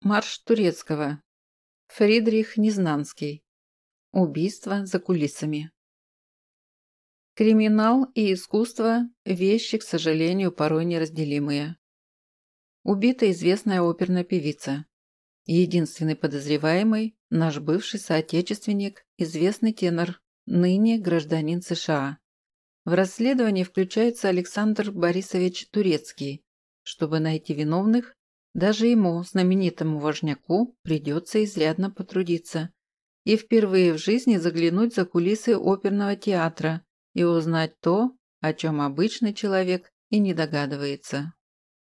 Марш турецкого. Фридрих Незнанский. Убийство за кулисами. Криминал и искусство – вещи, к сожалению, порой неразделимые. Убита известная оперная певица. Единственный подозреваемый – наш бывший соотечественник, известный тенор, ныне гражданин США. В расследование включается Александр Борисович Турецкий. Чтобы найти виновных, даже ему, знаменитому важняку, придется изрядно потрудиться и впервые в жизни заглянуть за кулисы оперного театра и узнать то, о чем обычный человек и не догадывается.